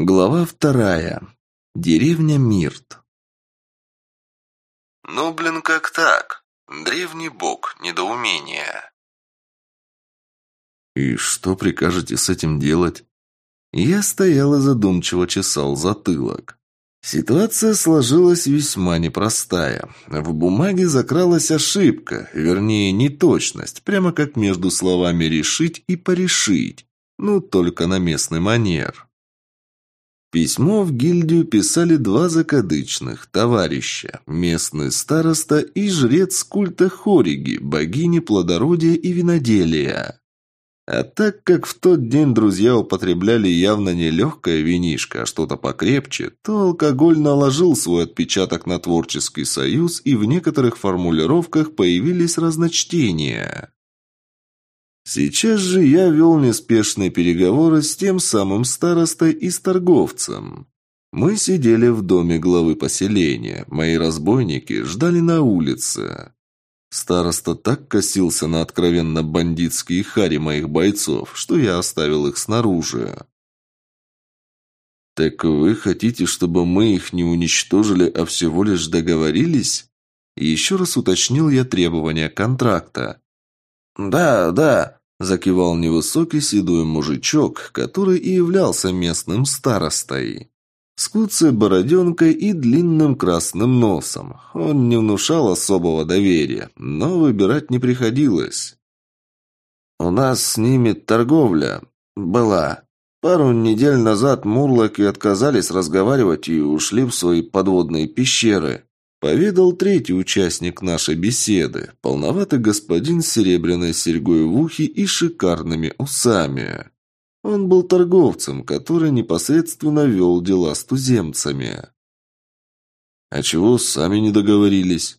Глава вторая. Деревня Мирт. «Ну, блин, как так? Древний бог, недоумение». «И что прикажете с этим делать?» Я стоял и задумчиво чесал затылок. Ситуация сложилась весьма непростая. В бумаге закралась ошибка, вернее, неточность, прямо как между словами «решить» и «порешить». Ну, только на местный манер. Письмо в гильдию писали два закадычных товарища, местный староста и жрец культа Хориги, богини плодородия и виноделия. А так как в тот день друзья употребляли явно не легкое винишко, а что-то покрепче, то алкоголь наложил свой отпечаток на творческий союз, и в некоторых формулировках появились разночтения. Сейчас же я вел неспешные переговоры с тем самым старостой и с торговцем. Мы сидели в доме главы поселения, мои разбойники ждали на улице. Староста так косился на откровенно бандитские хари моих бойцов, что я оставил их снаружи. «Так вы хотите, чтобы мы их не уничтожили, а всего лишь договорились?» еще раз уточнил я требования контракта. «Да, да», Закивал невысокий седой мужичок, который и являлся местным старостой. С куцей бороденкой и длинным красным носом. Он не внушал особого доверия, но выбирать не приходилось. «У нас с ними торговля была. Пару недель назад мурлоки отказались разговаривать и ушли в свои подводные пещеры. Поведал третий участник нашей беседы, полноватый господин с серебряной серьгой в ухе и шикарными усами. Он был торговцем, который непосредственно вел дела с туземцами. А чего сами не договорились?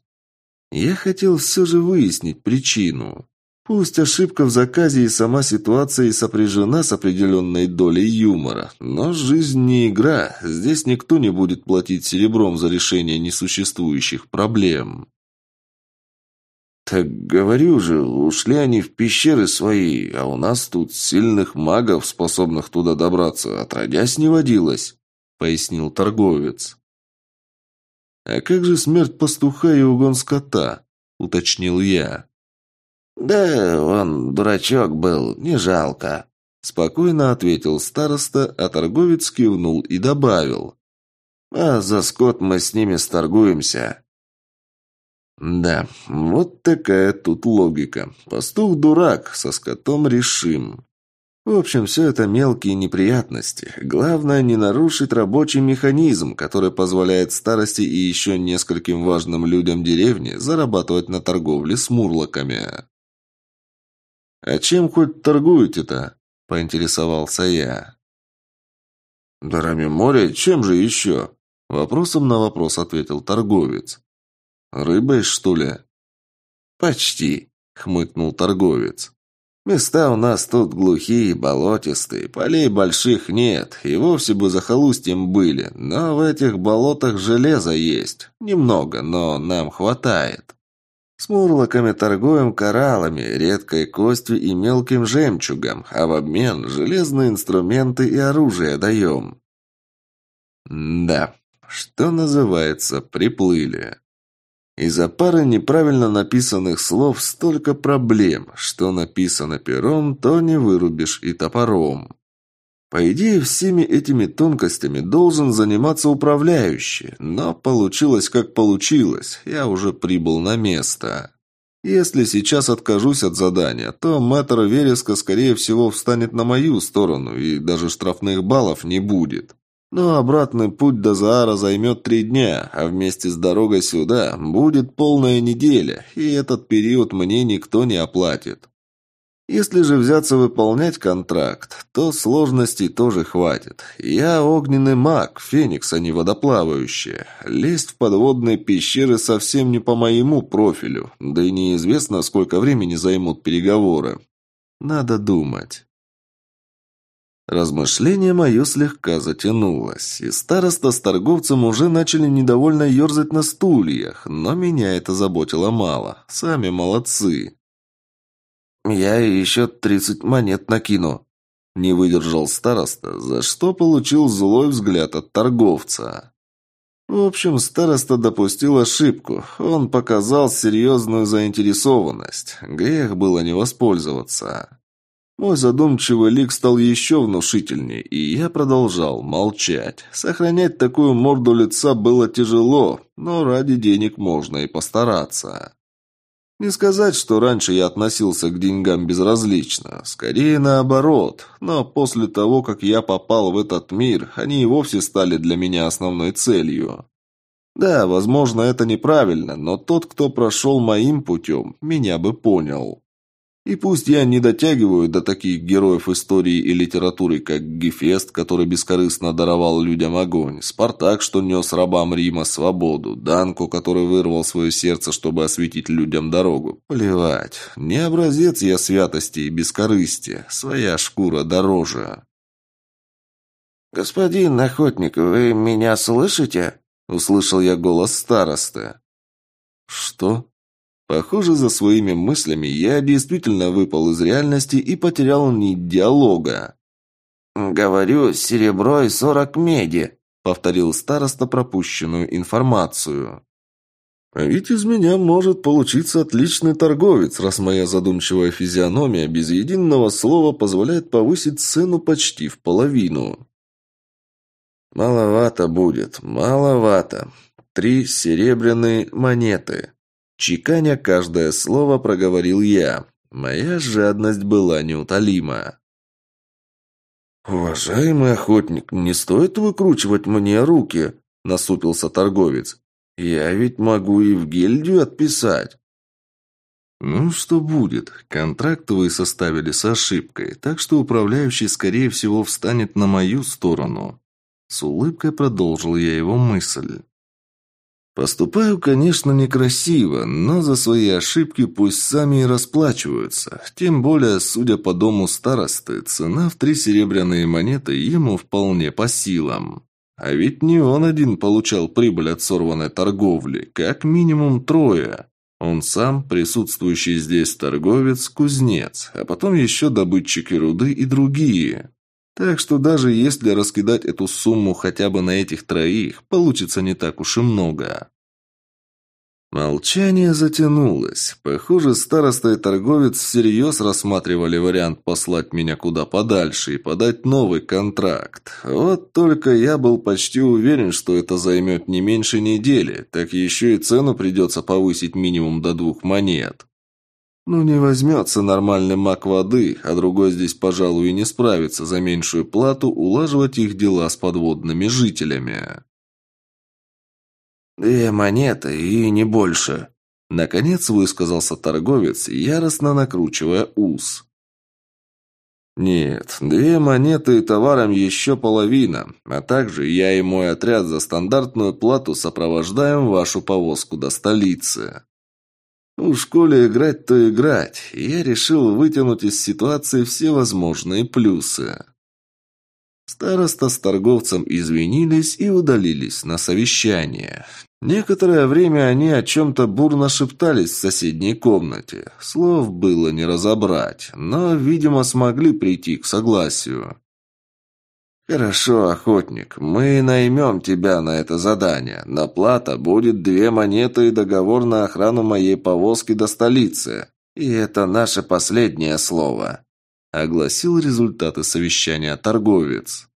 Я хотел все же выяснить причину. Пусть ошибка в заказе и сама ситуация и сопряжена с определенной долей юмора, но жизнь не игра, здесь никто не будет платить серебром за решение несуществующих проблем. «Так говорю же, ушли они в пещеры свои, а у нас тут сильных магов, способных туда добраться, отродясь не водилось», — пояснил торговец. «А как же смерть пастуха и угон скота?» — уточнил я. «Да он дурачок был, не жалко», – спокойно ответил староста, а торговец кивнул и добавил. «А за скот мы с ними сторгуемся». «Да, вот такая тут логика. Пастух дурак, со скотом решим». В общем, все это мелкие неприятности. Главное не нарушить рабочий механизм, который позволяет старости и еще нескольким важным людям деревни зарабатывать на торговле с мурлоками. «А чем хоть торгуете-то?» – поинтересовался я. «Дарами моря? Чем же еще?» Вопросом на вопрос ответил торговец. «Рыбой, что ли?» «Почти», — хмыкнул торговец. «Места у нас тут глухие, болотистые, полей больших нет, и вовсе бы захолустьем были, но в этих болотах железо есть. Немного, но нам хватает». С мурлоками торгуем кораллами, редкой костью и мелким жемчугом, а в обмен железные инструменты и оружие даем. да, что называется, приплыли. Из-за пары неправильно написанных слов столько проблем, что написано пером, то не вырубишь и топором. По идее, всеми этими тонкостями должен заниматься управляющий, но получилось как получилось, я уже прибыл на место. Если сейчас откажусь от задания, то мэтр Вереска, скорее всего, встанет на мою сторону, и даже штрафных баллов не будет. Но обратный путь до Заара займет три дня, а вместе с дорогой сюда будет полная неделя, и этот период мне никто не оплатит. Если же взяться выполнять контракт, то сложностей тоже хватит. Я огненный маг, феникс, а не водоплавающий. Лезть в подводные пещеры совсем не по моему профилю, да и неизвестно, сколько времени займут переговоры. Надо думать. Размышление мое слегка затянулось, и староста с торговцем уже начали недовольно ерзать на стульях, но меня это заботило мало. Сами молодцы. «Я еще тридцать монет накину», Не выдержал староста, за что получил злой взгляд от торговца. В общем, староста допустил ошибку. Он показал серьезную заинтересованность. Грех было не воспользоваться. Мой задумчивый лик стал еще внушительнее, и я продолжал молчать. Сохранять такую морду лица было тяжело, но ради денег можно и постараться. Не сказать, что раньше я относился к деньгам безразлично. Скорее наоборот. Но после того, как я попал в этот мир, они и вовсе стали для меня основной целью. Да, возможно, это неправильно, но тот, кто прошел моим путем, меня бы понял. И пусть я не дотягиваю до таких героев истории и литературы, как Гефест, который бескорыстно даровал людям огонь, Спартак, что нес рабам Рима свободу, Данку, который вырвал свое сердце, чтобы осветить людям дорогу. Плевать. Не образец я святости и бескорыстия. Своя шкура дороже. «Господин охотник, вы меня слышите?» Услышал я голос старосты. «Что?» Похоже, за своими мыслями я действительно выпал из реальности и потерял нить диалога. «Говорю, серебро и сорок меди», — повторил староста пропущенную информацию. А ведь из меня может получиться отличный торговец, раз моя задумчивая физиономия без единого слова позволяет повысить цену почти в половину. Маловато будет, маловато. Три серебряные монеты. Чеканя каждое слово проговорил я. Моя жадность была неутолима. «Уважаемый охотник, не стоит выкручивать мне руки», – насупился торговец. «Я ведь могу и в гильдию отписать». «Ну, что будет? Контракт вы составили с ошибкой, так что управляющий, скорее всего, встанет на мою сторону». С улыбкой продолжил я его мысль. Поступаю, конечно, некрасиво, но за свои ошибки пусть сами и расплачиваются. Тем более, судя по дому старосты, цена в три серебряные монеты ему вполне по силам. А ведь не он один получал прибыль от сорванной торговли, как минимум трое. Он сам, присутствующий здесь торговец, кузнец, а потом еще добытчики руды и другие. Так что даже если раскидать эту сумму хотя бы на этих троих, получится не так уж и много. Молчание затянулось. Похоже, староста и торговец всерьез рассматривали вариант послать меня куда подальше и подать новый контракт. Вот только я был почти уверен, что это займет не меньше недели, так еще и цену придется повысить минимум до двух монет. Ну, не возьмется нормальный маг воды, а другой здесь, пожалуй, и не справится за меньшую плату улаживать их дела с подводными жителями. «Две монеты и не больше», — наконец высказался торговец, яростно накручивая ус. «Нет, две монеты и товаром еще половина, а также я и мой отряд за стандартную плату сопровождаем вашу повозку до столицы». У школе играть, то играть. я решил вытянуть из ситуации все возможные плюсы. Староста с торговцем извинились и удалились на совещание. Некоторое время они о чем-то бурно шептались в соседней комнате. Слов было не разобрать, но, видимо, смогли прийти к согласию. «Хорошо, охотник, мы наймем тебя на это задание. На плата будет две монеты и договор на охрану моей повозки до столицы. И это наше последнее слово», — огласил результаты совещания торговец.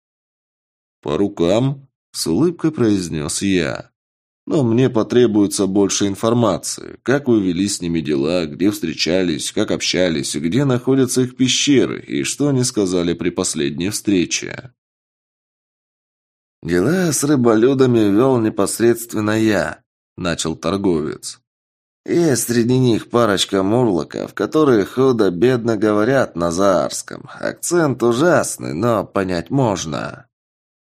«По рукам?» — с улыбкой произнес я. «Но мне потребуется больше информации. Как вы вели с ними дела, где встречались, как общались, где находятся их пещеры и что они сказали при последней встрече». «Дела с рыболюдами вел непосредственно я», – начал торговец. «Есть среди них парочка мурлоков, которые худо-бедно говорят на заарском. Акцент ужасный, но понять можно».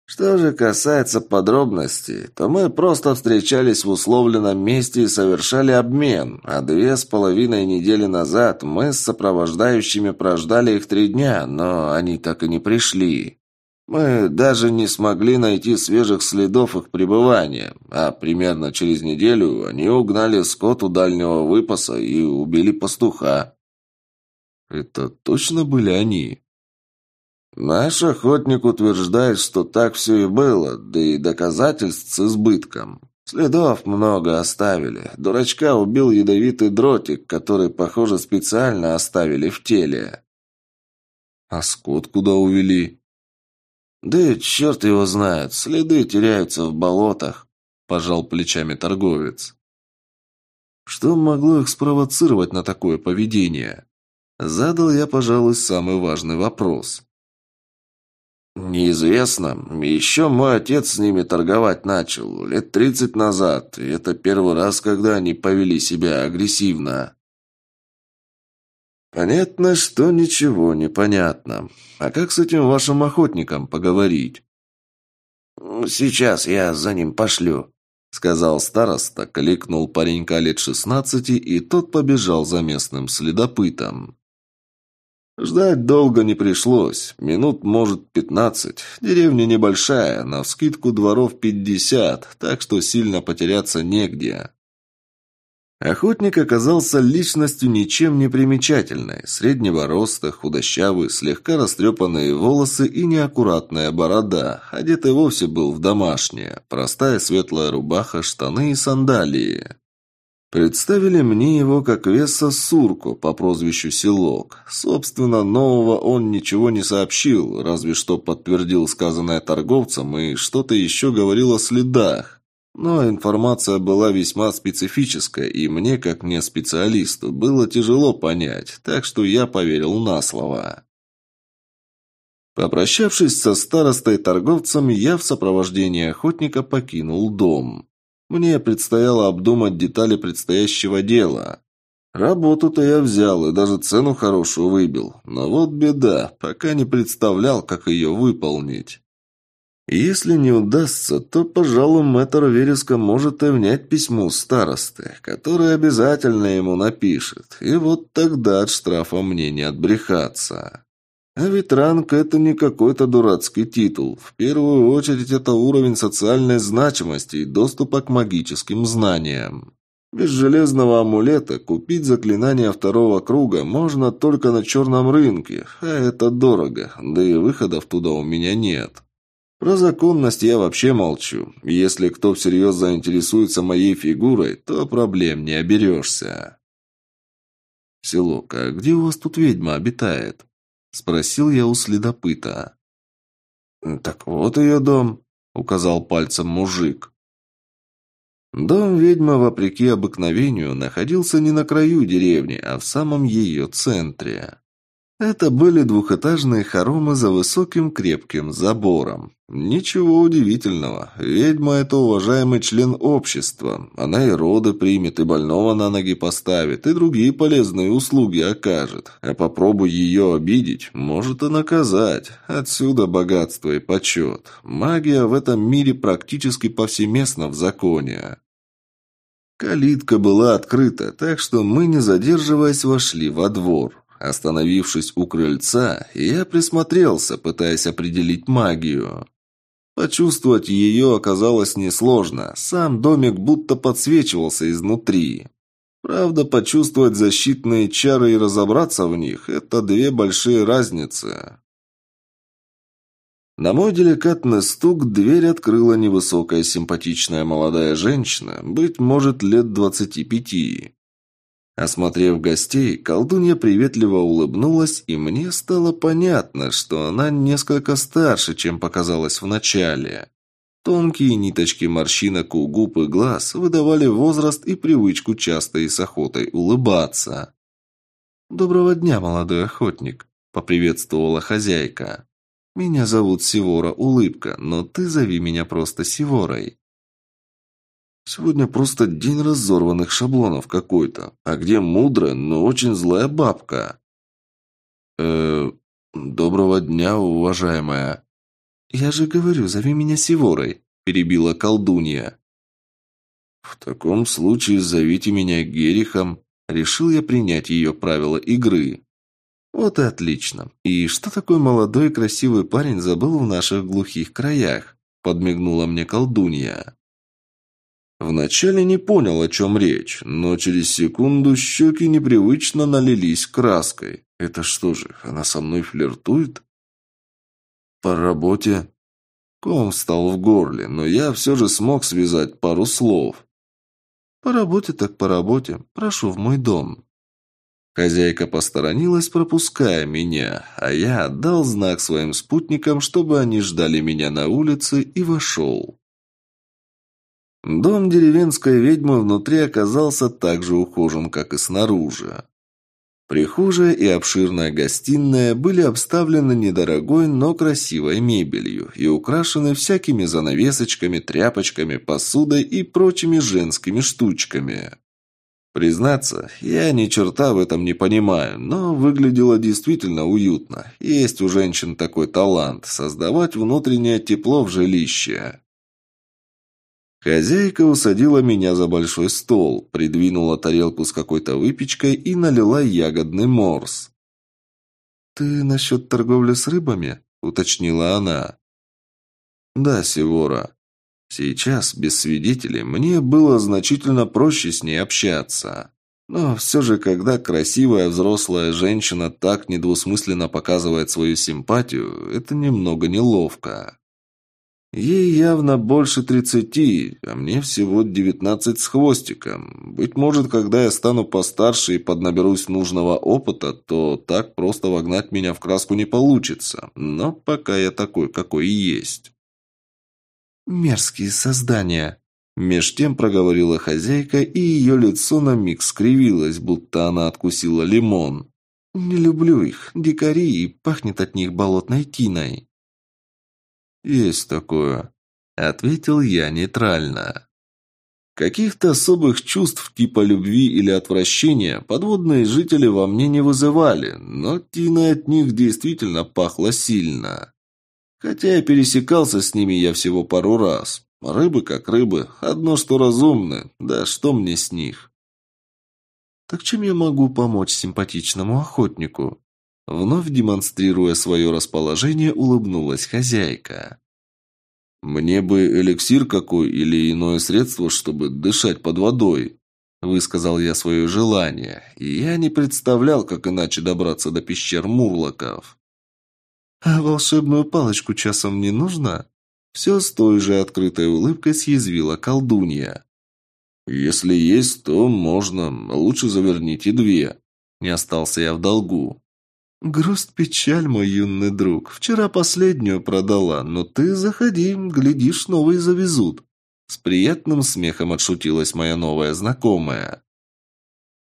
Что же касается подробностей, то мы просто встречались в условленном месте и совершали обмен, а две с половиной недели назад мы с сопровождающими прождали их три дня, но они так и не пришли. Мы даже не смогли найти свежих следов их пребывания, а примерно через неделю они угнали скот у дальнего выпаса и убили пастуха. Это точно были они? Наш охотник утверждает, что так все и было, да и доказательств с избытком. Следов много оставили. Дурачка убил ядовитый дротик, который, похоже, специально оставили в теле. А скот куда увели? Да черт его знает, следы теряются в болотах, пожал плечами торговец. Что могло их спровоцировать на такое поведение? Задал я, пожалуй, самый важный вопрос. «Неизвестно. Еще мой отец с ними торговать начал. Лет тридцать назад. И это первый раз, когда они повели себя агрессивно». «Понятно, что ничего не понятно. А как с этим вашим охотником поговорить?» «Сейчас я за ним пошлю», — сказал староста, кликнул паренька лет шестнадцати, и тот побежал за местным следопытом. Ждать долго не пришлось. Минут, может, пятнадцать. Деревня небольшая, на вскидку дворов пятьдесят, так что сильно потеряться негде. Охотник оказался личностью ничем не примечательной. Среднего роста, худощавый, слегка растрепанные волосы и неаккуратная борода. Одетый вовсе был в домашнее. Простая светлая рубаха, штаны и сандалии. Представили мне его как Веса Сурку по прозвищу Селок. Собственно, нового он ничего не сообщил, разве что подтвердил сказанное торговцам и что-то еще говорил о следах. Но информация была весьма специфическая, и мне, как не специалисту, было тяжело понять, так что я поверил на слово. Попрощавшись со старостой торговцем, я в сопровождении охотника покинул дом. Мне предстояло обдумать детали предстоящего дела. Работу-то я взял и даже цену хорошую выбил. Но вот беда, пока не представлял, как ее выполнить. Если не удастся, то, пожалуй, мэтр Вереска может и внять письму старосты, который обязательно ему напишет, и вот тогда от штрафа мне не отбрехаться. А ведь ранг – это не какой-то дурацкий титул. В первую очередь это уровень социальной значимости и доступа к магическим знаниям. Без железного амулета купить заклинание второго круга можно только на черном рынке, а это дорого, да и выходов туда у меня нет. Про законность я вообще молчу. Если кто всерьез заинтересуется моей фигурой, то проблем не оберешься. Селок, а где у вас тут ведьма обитает? Спросил я у следопыта. «Так вот ее дом», — указал пальцем мужик. Дом ведьмы, вопреки обыкновению, находился не на краю деревни, а в самом ее центре. Это были двухэтажные хоромы за высоким крепким забором. Ничего удивительного. Ведьма – это уважаемый член общества. Она и роды примет, и больного на ноги поставит, и другие полезные услуги окажет. А попробуй ее обидеть, может и наказать. Отсюда богатство и почет. Магия в этом мире практически повсеместна в законе. Калитка была открыта, так что мы, не задерживаясь, вошли во двор. Остановившись у крыльца, я присмотрелся, пытаясь определить магию. Почувствовать ее оказалось несложно. Сам домик будто подсвечивался изнутри. Правда, почувствовать защитные чары и разобраться в них – это две большие разницы. На мой деликатный стук дверь открыла невысокая симпатичная молодая женщина, быть может, лет двадцати пяти. Осмотрев гостей, колдунья приветливо улыбнулась, и мне стало понятно, что она несколько старше, чем показалось вначале. Тонкие ниточки морщинок у губ и глаз выдавали возраст и привычку часто и с охотой улыбаться. «Доброго дня, молодой охотник», — поприветствовала хозяйка. «Меня зовут Сивора Улыбка, но ты зови меня просто Сиворой». Сегодня просто день разорванных шаблонов какой-то. А где мудрая, но очень злая бабка? э доброго дня, уважаемая. Я же говорю, зови меня Сиворой, перебила колдунья. В таком случае зовите меня Герихом. Решил я принять ее правила игры. Вот и отлично. И что такой молодой красивый парень забыл в наших глухих краях? Подмигнула мне колдунья. Вначале не понял, о чем речь, но через секунду щеки непривычно налились краской. Это что же, она со мной флиртует? По работе. Ком встал в горле, но я все же смог связать пару слов. По работе так по работе. Прошу в мой дом. Хозяйка посторонилась, пропуская меня, а я отдал знак своим спутникам, чтобы они ждали меня на улице, и вошел. Дом деревенской ведьмы внутри оказался так же ухожен, как и снаружи. Прихожая и обширная гостиная были обставлены недорогой, но красивой мебелью и украшены всякими занавесочками, тряпочками, посудой и прочими женскими штучками. Признаться, я ни черта в этом не понимаю, но выглядело действительно уютно. Есть у женщин такой талант – создавать внутреннее тепло в жилище. Хозяйка усадила меня за большой стол, придвинула тарелку с какой-то выпечкой и налила ягодный морс. «Ты насчет торговли с рыбами?» – уточнила она. «Да, Севора. Сейчас, без свидетелей, мне было значительно проще с ней общаться. Но все же, когда красивая взрослая женщина так недвусмысленно показывает свою симпатию, это немного неловко. Ей явно больше тридцати, а мне всего девятнадцать с хвостиком. Быть может, когда я стану постарше и поднаберусь нужного опыта, то так просто вогнать меня в краску не получится. Но пока я такой, какой есть. «Мерзкие создания!» Меж тем проговорила хозяйка, и ее лицо на миг скривилось, будто она откусила лимон. «Не люблю их, дикари, и пахнет от них болотной тиной». «Есть такое», — ответил я нейтрально. Каких-то особых чувств типа любви или отвращения подводные жители во мне не вызывали, но тина от них действительно пахла сильно. Хотя я пересекался с ними я всего пару раз. Рыбы как рыбы, одно что разумны, да что мне с них? Так чем я могу помочь симпатичному охотнику? Вновь демонстрируя свое расположение, улыбнулась хозяйка. «Мне бы эликсир какой или иное средство, чтобы дышать под водой», высказал я свое желание, и я не представлял, как иначе добраться до пещер Мурлоков. «А волшебную палочку часом не нужно?» Все с той же открытой улыбкой съязвила колдунья. «Если есть, то можно. Лучше заверните две». Не остался я в долгу. «Грусть-печаль, мой юный друг. Вчера последнюю продала, но ты заходи, глядишь, новые завезут». С приятным смехом отшутилась моя новая знакомая.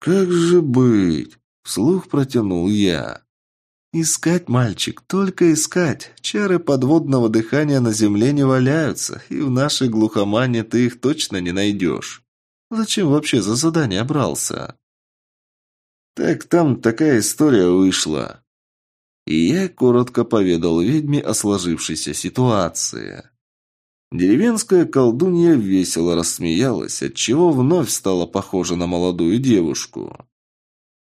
«Как же быть?» – вслух протянул я. «Искать, мальчик, только искать. Чары подводного дыхания на земле не валяются, и в нашей глухомане ты их точно не найдешь. Зачем вообще за задание брался?» «Так там такая история вышла». И я коротко поведал ведьме о сложившейся ситуации. Деревенская колдунья весело рассмеялась, отчего вновь стала похожа на молодую девушку.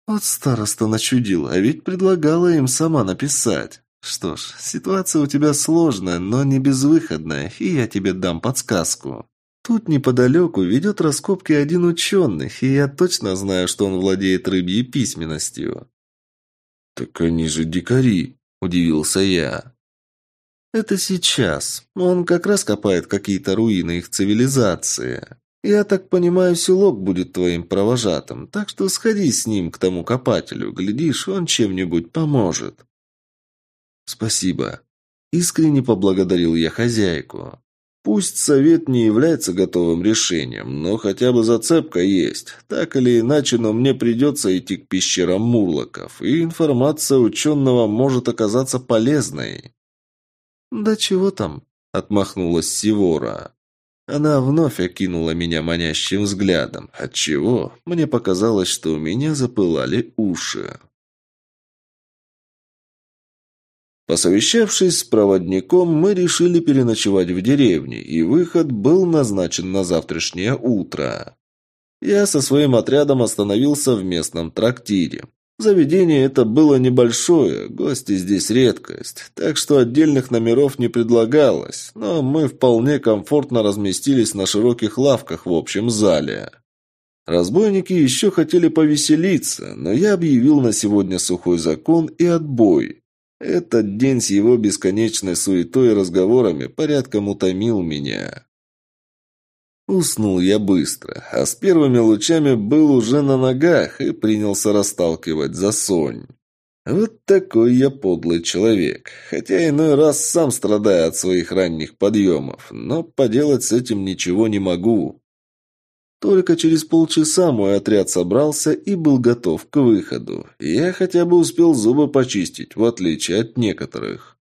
Вот староста начудил, а ведь предлагала им сама написать. Что ж, ситуация у тебя сложная, но не безвыходная, и я тебе дам подсказку. Тут неподалеку ведет раскопки один ученый, и я точно знаю, что он владеет рыбьей письменностью». «Так они же дикари», – удивился я. «Это сейчас. Он как раз копает какие-то руины их цивилизации. «Я так понимаю, селок будет твоим провожатым, так что сходи с ним к тому копателю, глядишь, он чем-нибудь поможет». «Спасибо». Искренне поблагодарил я хозяйку. Пусть совет не является готовым решением, но хотя бы зацепка есть. Так или иначе, но мне придется идти к пещерам Мурлоков, и информация ученого может оказаться полезной. «Да чего там?» – отмахнулась Сивора. Она вновь окинула меня манящим взглядом, отчего мне показалось, что у меня запылали уши. Посовещавшись с проводником, мы решили переночевать в деревне, и выход был назначен на завтрашнее утро. Я со своим отрядом остановился в местном трактире. Заведение это было небольшое, гости здесь редкость, так что отдельных номеров не предлагалось, но мы вполне комфортно разместились на широких лавках в общем зале. Разбойники еще хотели повеселиться, но я объявил на сегодня сухой закон и отбой. Этот день с его бесконечной суетой и разговорами порядком утомил меня. Уснул я быстро, а с первыми лучами был уже на ногах и принялся расталкивать за сонь. Вот такой я подлый человек, хотя иной раз сам страдаю от своих ранних подъемов, но поделать с этим ничего не могу. Только через полчаса мой отряд собрался и был готов к выходу. Я хотя бы успел зубы почистить, в отличие от некоторых.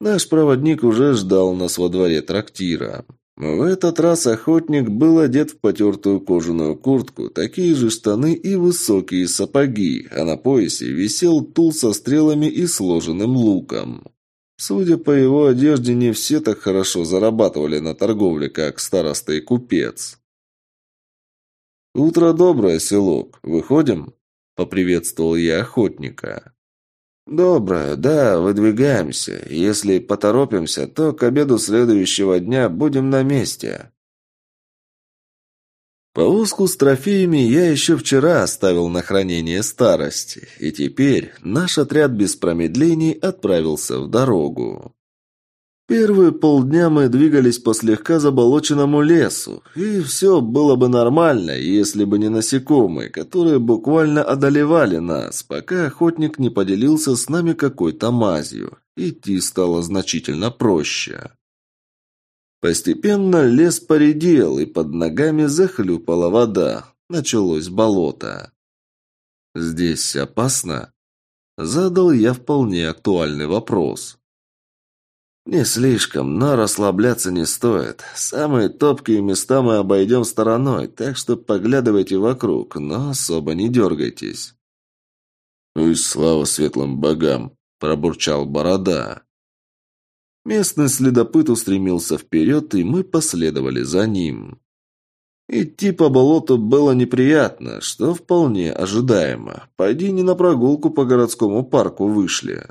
Наш проводник уже ждал нас во дворе трактира. В этот раз охотник был одет в потертую кожаную куртку, такие же штаны и высокие сапоги, а на поясе висел тул со стрелами и сложенным луком. Судя по его одежде, не все так хорошо зарабатывали на торговле, как староста и купец. «Утро доброе, селок. Выходим?» – поприветствовал я охотника. «Доброе, да, выдвигаемся. Если поторопимся, то к обеду следующего дня будем на месте». Повозку с трофеями я еще вчера оставил на хранение старости, и теперь наш отряд без промедлений отправился в дорогу. Первые полдня мы двигались по слегка заболоченному лесу, и все было бы нормально, если бы не насекомые, которые буквально одолевали нас, пока охотник не поделился с нами какой-то мазью. Идти стало значительно проще. Постепенно лес поредел, и под ногами захлюпала вода. Началось болото. «Здесь опасно?» Задал я вполне актуальный вопрос. «Не слишком, но расслабляться не стоит. Самые топкие места мы обойдем стороной, так что поглядывайте вокруг, но особо не дергайтесь». «Ну и слава светлым богам!» – пробурчал Борода. Местный следопыт устремился вперед, и мы последовали за ним. Идти по болоту было неприятно, что вполне ожидаемо. Пойди не на прогулку по городскому парку вышли.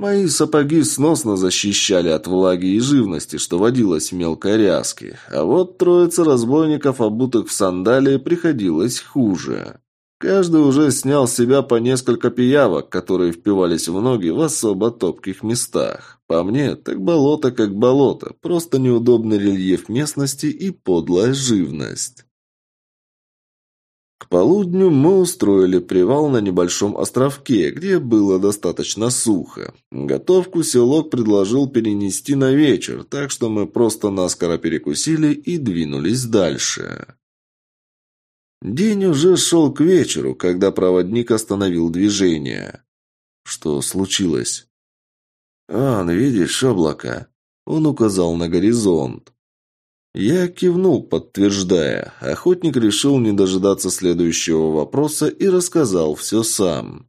Мои сапоги сносно защищали от влаги и живности, что водилось в мелкой ряске, а вот троица разбойников, обутых в сандалии, приходилось хуже. Каждый уже снял с себя по несколько пиявок, которые впивались в ноги в особо топких местах. По мне, так болото как болото, просто неудобный рельеф местности и подлая живность. Полудню мы устроили привал на небольшом островке, где было достаточно сухо. Готовку селок предложил перенести на вечер, так что мы просто наскоро перекусили и двинулись дальше. День уже шел к вечеру, когда проводник остановил движение. Что случилось? «Ан, видишь облако?» Он указал на горизонт. Я кивнул, подтверждая. Охотник решил не дожидаться следующего вопроса и рассказал все сам.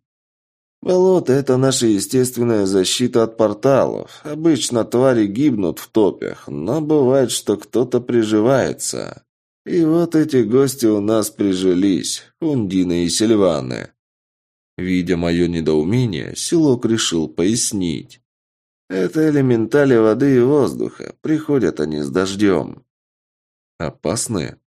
«Болото – это наша естественная защита от порталов. Обычно твари гибнут в топях, но бывает, что кто-то приживается. И вот эти гости у нас прижились – Ундины и Сильваны». Видя мое недоумение, Селок решил пояснить. «Это элементали воды и воздуха. Приходят они с дождем. Опасные?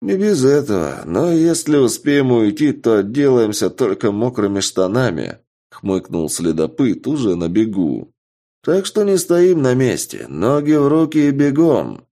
Не без этого, но если успеем уйти, то отделаемся только мокрыми штанами, хмыкнул следопыт уже на бегу. Так что не стоим на месте, ноги в руки и бегом.